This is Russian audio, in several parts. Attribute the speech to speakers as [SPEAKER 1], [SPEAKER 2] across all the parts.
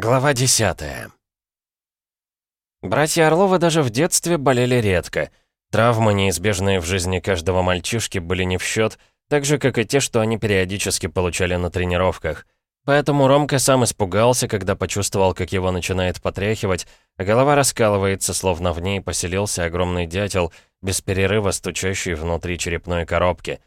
[SPEAKER 1] Глава 10 Братья Орловы даже в детстве болели редко. Травмы, неизбежные в жизни каждого мальчишки, были не в счет, так же, как и те, что они периодически получали на тренировках. Поэтому Ромка сам испугался, когда почувствовал, как его начинает потряхивать, а голова раскалывается, словно в ней поселился огромный дятел, без перерыва стучащий внутри черепной коробки.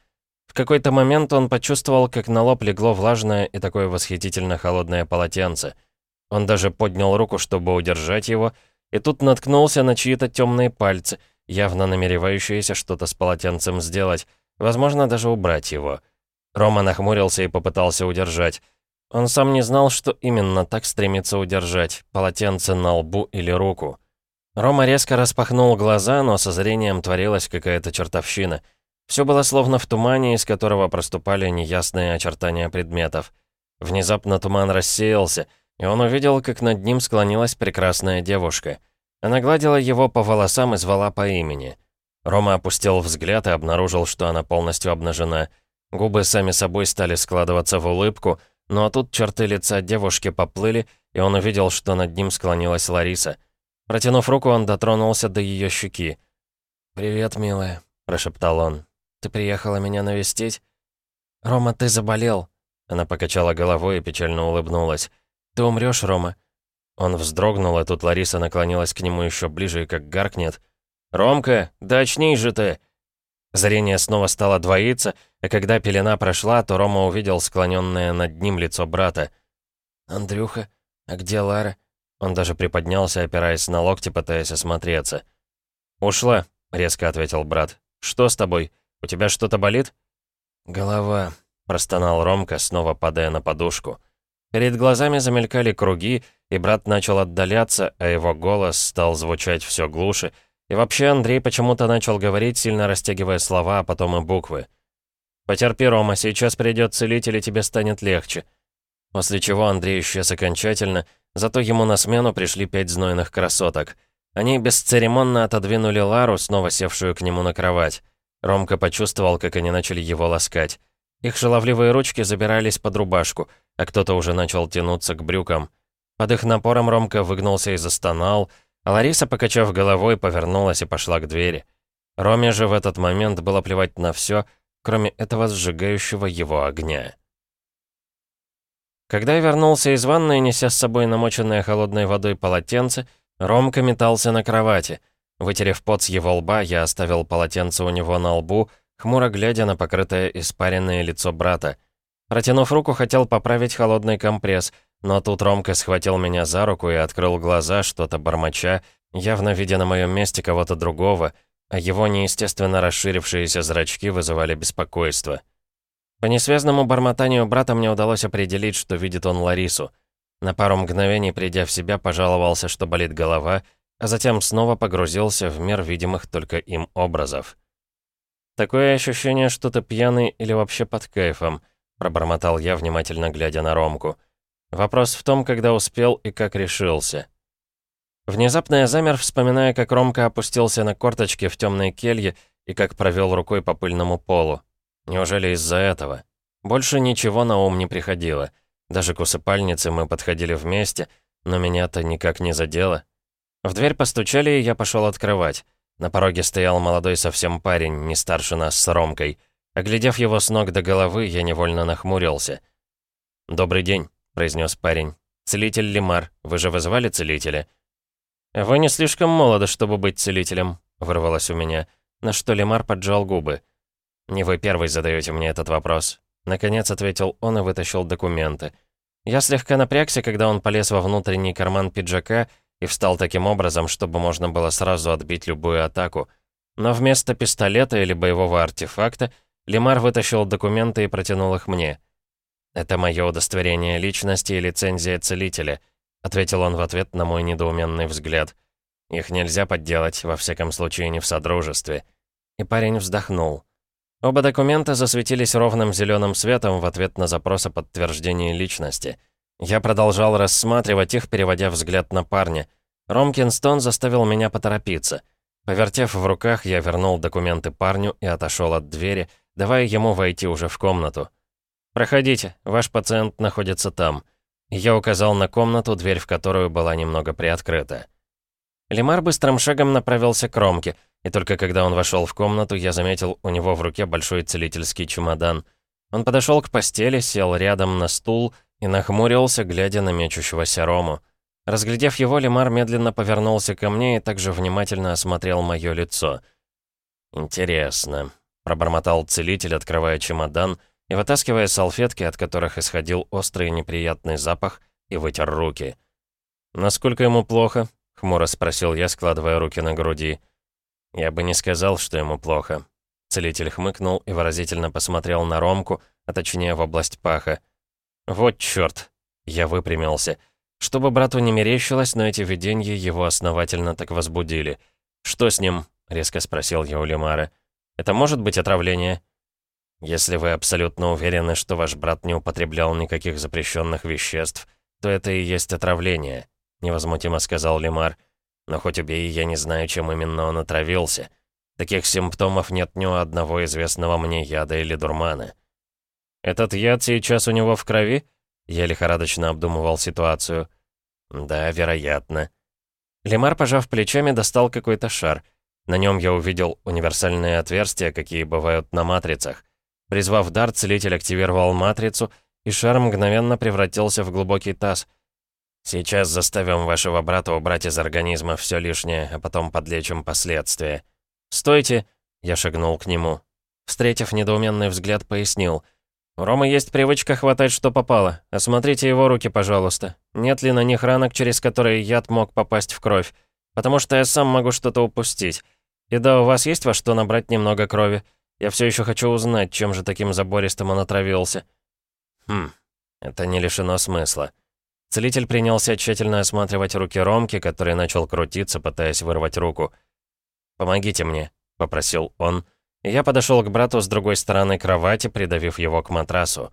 [SPEAKER 1] В какой-то момент он почувствовал, как на лоб легло влажное и такое восхитительно холодное полотенце — он даже поднял руку, чтобы удержать его, и тут наткнулся на чьи-то темные пальцы, явно намеревающиеся что-то с полотенцем сделать, возможно, даже убрать его. Рома нахмурился и попытался удержать. Он сам не знал, что именно так стремится удержать, полотенце на лбу или руку. Рома резко распахнул глаза, но со зрением творилась какая-то чертовщина. Все было словно в тумане, из которого проступали неясные очертания предметов. Внезапно туман рассеялся — и он увидел, как над ним склонилась прекрасная девушка. Она гладила его по волосам и звала по имени. Рома опустил взгляд и обнаружил, что она полностью обнажена. Губы сами собой стали складываться в улыбку, но тут черты лица девушки поплыли, и он увидел, что над ним склонилась Лариса. Протянув руку, он дотронулся до ее щеки. «Привет, милая», — прошептал он. «Ты приехала меня навестить?» «Рома, ты заболел». Она покачала головой и печально улыбнулась. «Ты умрёшь, Рома». Он вздрогнул, а тут Лариса наклонилась к нему ещё ближе и как гаркнет. «Ромка, да очнись же ты!» Зрение снова стало двоиться, а когда пелена прошла, то Рома увидел склонённое над ним лицо брата. «Андрюха, а где Лара?» Он даже приподнялся, опираясь на локти, пытаясь осмотреться. «Ушла», — резко ответил брат. «Что с тобой? У тебя что-то болит?» «Голова», — простонал Ромка, снова падая на подушку. Перед глазами замелькали круги, и брат начал отдаляться, а его голос стал звучать все глуше. И вообще Андрей почему-то начал говорить, сильно растягивая слова, а потом и буквы. «Потерпи, Рома, сейчас придет целитель, и тебе станет легче». После чего Андрей исчез окончательно, зато ему на смену пришли пять знойных красоток. Они бесцеремонно отодвинули Лару, снова севшую к нему на кровать. Ромка почувствовал, как они начали его ласкать. Их шаловливые ручки забирались под рубашку, а кто-то уже начал тянуться к брюкам. Под их напором Ромка выгнулся и застонал, а Лариса, покачав головой, повернулась и пошла к двери. Роме же в этот момент было плевать на все, кроме этого сжигающего его огня. Когда я вернулся из ванной, неся с собой намоченное холодной водой полотенце, Ромка метался на кровати. Вытерев пот с его лба, я оставил полотенце у него на лбу, хмуро глядя на покрытое испаренное лицо брата. Протянув руку, хотел поправить холодный компресс, но тут Ромка схватил меня за руку и открыл глаза, что-то бормоча, явно видя на моем месте кого-то другого, а его неестественно расширившиеся зрачки вызывали беспокойство. По несвязному бормотанию брата мне удалось определить, что видит он Ларису. На пару мгновений, придя в себя, пожаловался, что болит голова, а затем снова погрузился в мир видимых только им образов. «Такое ощущение, что ты пьяный или вообще под кайфом», пробормотал я, внимательно глядя на Ромку. Вопрос в том, когда успел и как решился. Внезапно я замер, вспоминая, как Ромка опустился на корточки в темной келье и как провел рукой по пыльному полу. Неужели из-за этого? Больше ничего на ум не приходило. Даже к усыпальнице мы подходили вместе, но меня-то никак не задело. В дверь постучали, и я пошел открывать. На пороге стоял молодой совсем парень, не старше нас с Ромкой. Оглядев его с ног до головы, я невольно нахмурился. «Добрый день», — произнес парень. «Целитель Лимар, вы же вызвали целителя?» «Вы не слишком молоды, чтобы быть целителем», — вырвалось у меня, на что Лимар поджал губы. «Не вы первый задаете мне этот вопрос». Наконец ответил он и вытащил документы. Я слегка напрягся, когда он полез во внутренний карман пиджака и встал таким образом, чтобы можно было сразу отбить любую атаку. Но вместо пистолета или боевого артефакта Лемар вытащил документы и протянул их мне. «Это мое удостоверение личности и лицензия целителя», ответил он в ответ на мой недоуменный взгляд. «Их нельзя подделать, во всяком случае не в Содружестве». И парень вздохнул. Оба документа засветились ровным зеленым светом в ответ на запрос о подтверждении личности — я продолжал рассматривать их, переводя взгляд на парня. Ромкинстон заставил меня поторопиться. Повертев в руках, я вернул документы парню и отошел от двери, давая ему войти уже в комнату. «Проходите, ваш пациент находится там». Я указал на комнату, дверь в которую была немного приоткрыта. Лемар быстрым шагом направился к Ромке, и только когда он вошел в комнату, я заметил у него в руке большой целительский чемодан. Он подошел к постели, сел рядом на стул и нахмурился, глядя на мечущегося Рому. Разглядев его, Лемар медленно повернулся ко мне и также внимательно осмотрел мое лицо. «Интересно», — пробормотал целитель, открывая чемодан и вытаскивая салфетки, от которых исходил острый неприятный запах, и вытер руки. «Насколько ему плохо?» — хмуро спросил я, складывая руки на груди. «Я бы не сказал, что ему плохо». Целитель хмыкнул и выразительно посмотрел на Ромку, а точнее в область паха. «Вот чёрт!» Я выпрямился. Чтобы брату не мерещилось, но эти видения его основательно так возбудили. «Что с ним?» — резко спросил я у Лемара. «Это может быть отравление?» «Если вы абсолютно уверены, что ваш брат не употреблял никаких запрещенных веществ, то это и есть отравление», — невозмутимо сказал Лемар. «Но хоть убей, я не знаю, чем именно он отравился. Таких симптомов нет ни у одного известного мне яда или дурмана». «Этот яд сейчас у него в крови?» Я лихорадочно обдумывал ситуацию. «Да, вероятно». Лемар, пожав плечами, достал какой-то шар. На нем я увидел универсальные отверстия, какие бывают на матрицах. Призвав дар, целитель активировал матрицу, и шар мгновенно превратился в глубокий таз. «Сейчас заставим вашего брата убрать из организма все лишнее, а потом подлечим последствия». «Стойте!» — я шагнул к нему. Встретив недоуменный взгляд, пояснил — у Ромы есть привычка хватать, что попало. Осмотрите его руки, пожалуйста. Нет ли на них ранок, через которые яд мог попасть в кровь? Потому что я сам могу что-то упустить. И да, у вас есть во что набрать немного крови? Я все еще хочу узнать, чем же таким забористым он отравился. Хм, это не лишено смысла. Целитель принялся тщательно осматривать руки Ромки, который начал крутиться, пытаясь вырвать руку. «Помогите мне», — попросил он, — я подошел к брату с другой стороны кровати, придавив его к матрасу.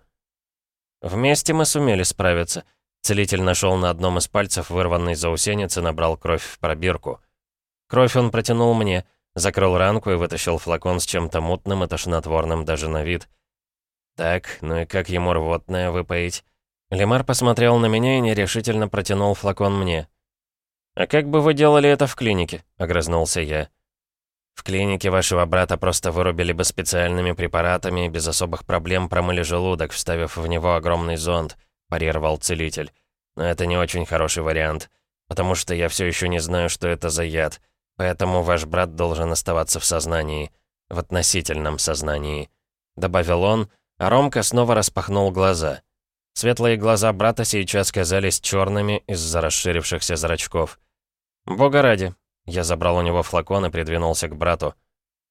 [SPEAKER 1] Вместе мы сумели справиться. Целитель нашел на одном из пальцев вырванный заусенец и набрал кровь в пробирку. Кровь он протянул мне, закрыл ранку и вытащил флакон с чем-то мутным и тошнотворным даже на вид. «Так, ну и как ему рвотное выпоить?» Лемар посмотрел на меня и нерешительно протянул флакон мне. «А как бы вы делали это в клинике?» — огрызнулся я. В клинике вашего брата просто вырубили бы специальными препаратами и без особых проблем промыли желудок, вставив в него огромный зонд», — парировал целитель. «Но это не очень хороший вариант, потому что я все еще не знаю, что это за яд, поэтому ваш брат должен оставаться в сознании, в относительном сознании», — добавил он, а Ромка снова распахнул глаза. Светлые глаза брата сейчас казались черными из-за расширившихся зрачков. «Бога ради, я забрал у него флакон и придвинулся к брату.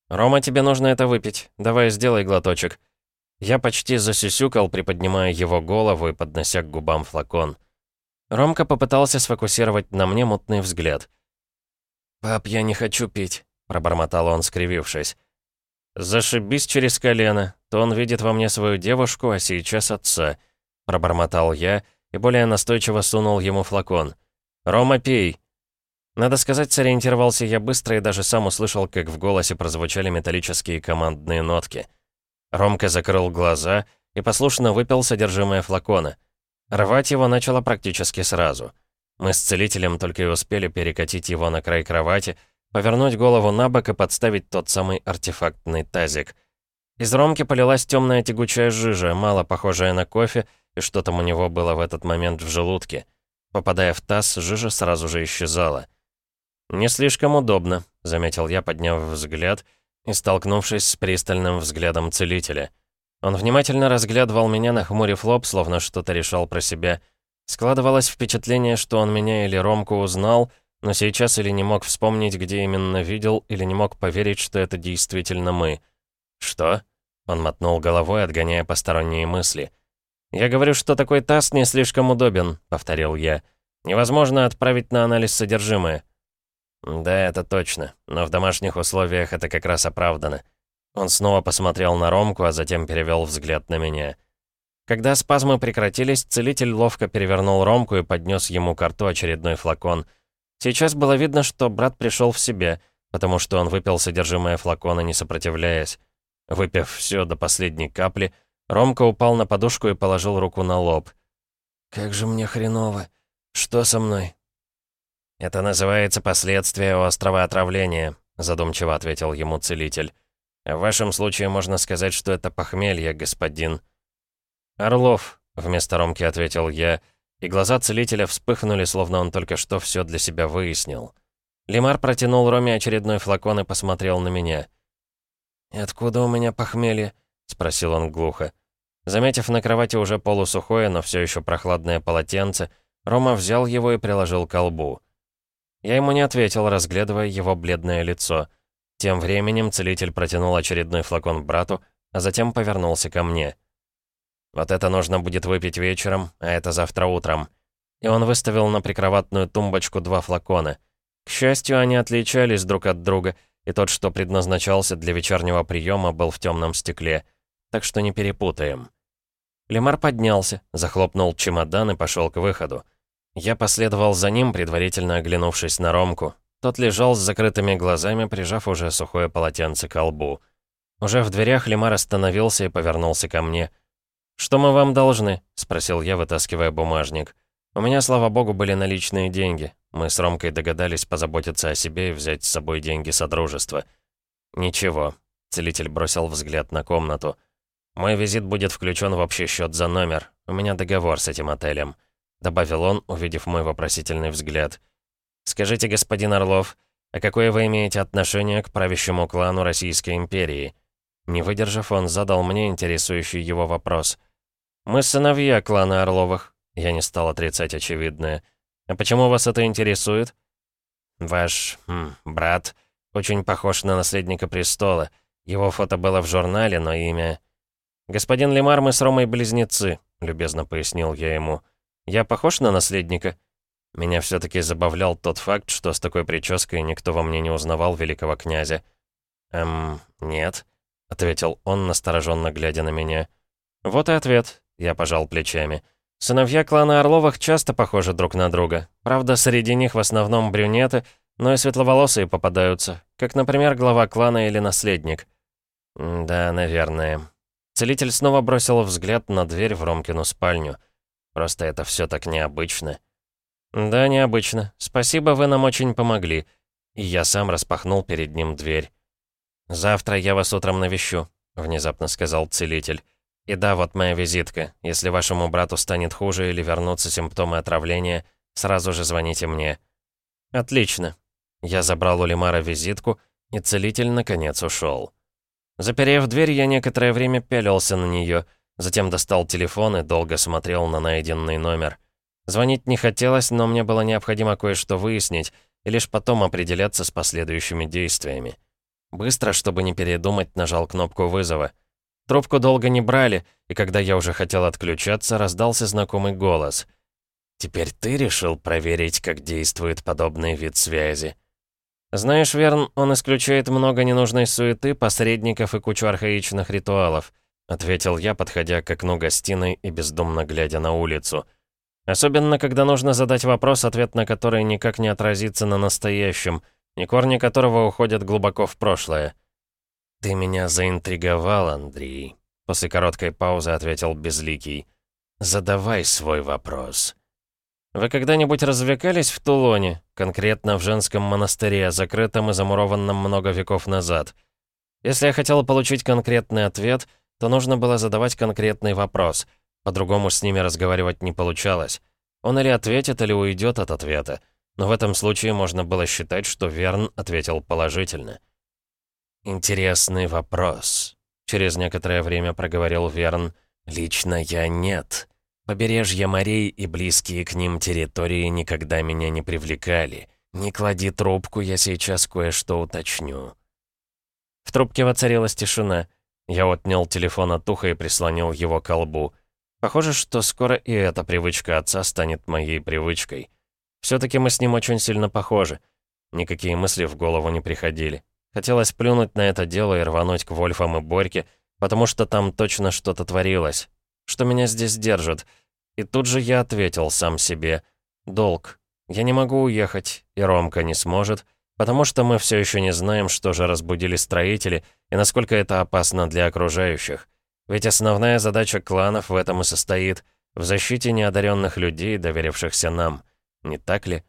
[SPEAKER 1] «Рома, тебе нужно это выпить. Давай сделай глоточек». Я почти засюсюкал, приподнимая его голову и поднося к губам флакон. Ромка попытался сфокусировать на мне мутный взгляд. «Пап, я не хочу пить», — пробормотал он, скривившись. «Зашибись через колено. То он видит во мне свою девушку, а сейчас отца», — пробормотал я и более настойчиво сунул ему флакон. «Рома, пей!» Надо сказать, сориентировался я быстро и даже сам услышал, как в голосе прозвучали металлические командные нотки. Ромка закрыл глаза и послушно выпил содержимое флакона. Рвать его начало практически сразу. Мы с целителем только и успели перекатить его на край кровати, повернуть голову на бок и подставить тот самый артефактный тазик. Из Ромки полилась темная тягучая жижа, мало похожая на кофе, и что там у него было в этот момент в желудке. Попадая в таз, жижа сразу же исчезала. «Не слишком удобно», — заметил я, подняв взгляд и столкнувшись с пристальным взглядом целителя. Он внимательно разглядывал меня, нахмурив лоб, словно что-то решал про себя. Складывалось впечатление, что он меня или Ромку узнал, но сейчас или не мог вспомнить, где именно видел, или не мог поверить, что это действительно мы. «Что?» — он мотнул головой, отгоняя посторонние мысли. «Я говорю, что такой таз не слишком удобен», — повторил я. «Невозможно отправить на анализ содержимое». «Да, это точно. Но в домашних условиях это как раз оправдано». Он снова посмотрел на Ромку, а затем перевел взгляд на меня. Когда спазмы прекратились, целитель ловко перевернул Ромку и поднес ему к рту очередной флакон. Сейчас было видно, что брат пришел в себя, потому что он выпил содержимое флакона, не сопротивляясь. Выпив все до последней капли, Ромка упал на подушку и положил руку на лоб. «Как же мне хреново. Что со мной?» «Это называется последствия острого отравления», задумчиво ответил ему целитель. «В вашем случае можно сказать, что это похмелье, господин». «Орлов», — вместо Ромки ответил я, и глаза целителя вспыхнули, словно он только что все для себя выяснил. Лимар протянул Роме очередной флакон и посмотрел на меня. «И откуда у меня похмелье?» — спросил он глухо. Заметив на кровати уже полусухое, но все еще прохладное полотенце, Рома взял его и приложил к колбу. Я ему не ответил, разглядывая его бледное лицо. Тем временем целитель протянул очередной флакон брату, а затем повернулся ко мне. «Вот это нужно будет выпить вечером, а это завтра утром». И он выставил на прикроватную тумбочку два флакона. К счастью, они отличались друг от друга, и тот, что предназначался для вечернего приема, был в темном стекле. Так что не перепутаем. Лемар поднялся, захлопнул чемодан и пошел к выходу. Я последовал за ним, предварительно оглянувшись на Ромку. Тот лежал с закрытыми глазами, прижав уже сухое полотенце к лбу. Уже в дверях Лемар остановился и повернулся ко мне. «Что мы вам должны?» — спросил я, вытаскивая бумажник. «У меня, слава богу, были наличные деньги. Мы с Ромкой догадались позаботиться о себе и взять с собой деньги Содружества». «Ничего», — целитель бросил взгляд на комнату. «Мой визит будет включен в общий счет за номер. У меня договор с этим отелем», — добавил он, увидев мой вопросительный взгляд. «Скажите, господин Орлов, а какое вы имеете отношение к правящему клану Российской империи?» Не выдержав, он задал мне интересующий его вопрос. «Мы сыновья клана Орловых», — я не стал отрицать очевидное. «А почему вас это интересует?» «Ваш м, брат очень похож на наследника престола. Его фото было в журнале, но имя...» «Господин Лемар, мы с Ромой близнецы», — любезно пояснил я ему. «Я похож на наследника?» Меня все таки забавлял тот факт, что с такой прической никто во мне не узнавал великого князя. «Эм, нет», — ответил он, настороженно глядя на меня. «Вот и ответ», — я пожал плечами. «Сыновья клана Орловых часто похожи друг на друга. Правда, среди них в основном брюнеты, но и светловолосые попадаются, как, например, глава клана или наследник». «Да, наверное». Целитель снова бросил взгляд на дверь в Ромкину спальню. «Просто это все так необычно». «Да, необычно. Спасибо, вы нам очень помогли». И я сам распахнул перед ним дверь. «Завтра я вас утром навещу», — внезапно сказал целитель. «И да, вот моя визитка. Если вашему брату станет хуже или вернутся симптомы отравления, сразу же звоните мне». «Отлично». Я забрал у Лимара визитку, и целитель наконец ушел. Заперев дверь, я некоторое время пялился на нее, затем достал телефон и долго смотрел на найденный номер. Звонить не хотелось, но мне было необходимо кое-что выяснить, и лишь потом определяться с последующими действиями. Быстро, чтобы не передумать, нажал кнопку вызова. Трубку долго не брали, и когда я уже хотел отключаться, раздался знакомый голос. «Теперь ты решил проверить, как действует подобный вид связи?» «Знаешь, Верн, он исключает много ненужной суеты, посредников и кучу архаичных ритуалов», ответил я, подходя к окну гостиной и бездумно глядя на улицу. «Особенно, когда нужно задать вопрос, ответ на который никак не отразится на настоящем», и корни которого уходят глубоко в прошлое. «Ты меня заинтриговал, Андрей», — после короткой паузы ответил Безликий. «Задавай свой вопрос». «Вы когда-нибудь развлекались в Тулоне, конкретно в женском монастыре, закрытом и замурованном много веков назад? Если я хотел получить конкретный ответ, то нужно было задавать конкретный вопрос. По-другому с ними разговаривать не получалось. Он или ответит, или уйдет от ответа. Но в этом случае можно было считать, что Верн ответил положительно. «Интересный вопрос», — через некоторое время проговорил Верн. «Лично я нет. Побережье морей и близкие к ним территории никогда меня не привлекали. Не клади трубку, я сейчас кое-что уточню». В трубке воцарилась тишина. Я отнял телефон от уха и прислонил его к колбу. Похоже, что скоро и эта привычка отца станет моей привычкой. Все-таки мы с ним очень сильно похожи. Никакие мысли в голову не приходили. Хотелось плюнуть на это дело и рвануть к Вольфам и Борьке, потому что там точно что-то творилось. Что меня здесь держит? И тут же я ответил сам себе. Долг. Я не могу уехать, и Ромка не сможет, потому что мы все еще не знаем, что же разбудили строители и насколько это опасно для окружающих. Ведь основная задача кланов в этом и состоит — в защите неодаренных людей, доверившихся нам. Не так ли?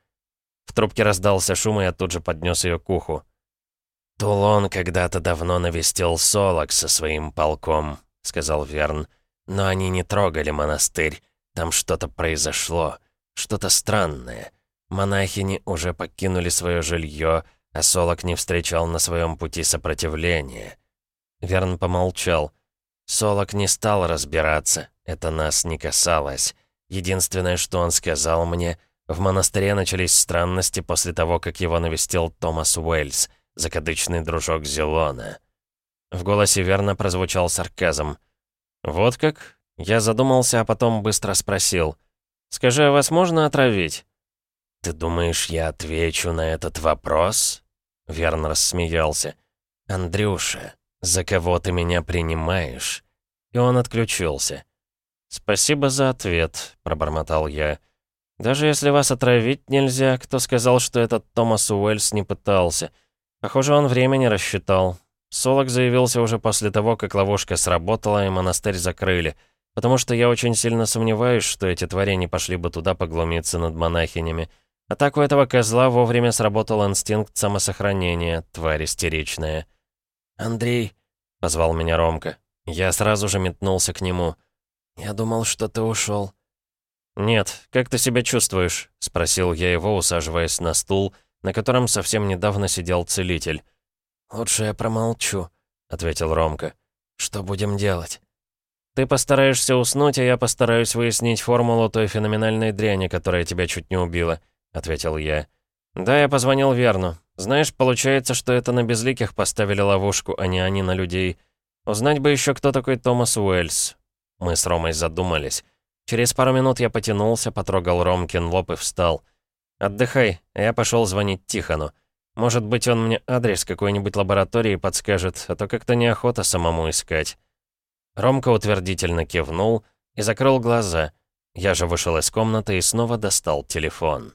[SPEAKER 1] В трубке раздался шум, и я тут же поднес ее к уху. «Тулон когда-то давно навестил Солок со своим полком», — сказал Верн. «Но они не трогали монастырь. Там что-то произошло. Что-то странное. Монахини уже покинули свое жилье, а Солок не встречал на своем пути сопротивления». Верн помолчал. Солок не стал разбираться, это нас не касалось. Единственное, что он сказал мне, в монастыре начались странности после того, как его навестил Томас Уэльс, закадычный дружок Зелона. В голосе верно прозвучал сарказм. «Вот как?» Я задумался, а потом быстро спросил. «Скажи, а вас можно отравить?» «Ты думаешь, я отвечу на этот вопрос?» Верн рассмеялся. «Андрюша, за кого ты меня принимаешь?» И он отключился. «Спасибо за ответ», — пробормотал я. «Даже если вас отравить нельзя, кто сказал, что этот Томас Уэльс не пытался? Похоже, он времени рассчитал. Солок заявился уже после того, как ловушка сработала и монастырь закрыли, потому что я очень сильно сомневаюсь, что эти твари не пошли бы туда поглумиться над монахинями. А так у этого козла вовремя сработал инстинкт самосохранения, тварь истеричная. «Андрей», — позвал меня Ромка. Я сразу же метнулся к нему. «Я думал, что ты ушел. «Нет, как ты себя чувствуешь?» — спросил я его, усаживаясь на стул, на котором совсем недавно сидел целитель. «Лучше я промолчу», — ответил Ромка. «Что будем делать?» «Ты постараешься уснуть, а я постараюсь выяснить формулу той феноменальной дряни, которая тебя чуть не убила», — ответил я. «Да, я позвонил Верну. Знаешь, получается, что это на безликих поставили ловушку, а не они на людей. Узнать бы еще, кто такой Томас Уэльс». Мы с Ромой задумались. Через пару минут я потянулся, потрогал Ромкин лоб и встал. «Отдыхай, а я пошел звонить Тихону. Может быть, он мне адрес какой-нибудь лаборатории подскажет, а то как-то неохота самому искать». Ромка утвердительно кивнул и закрыл глаза. Я же вышел из комнаты и снова достал телефон.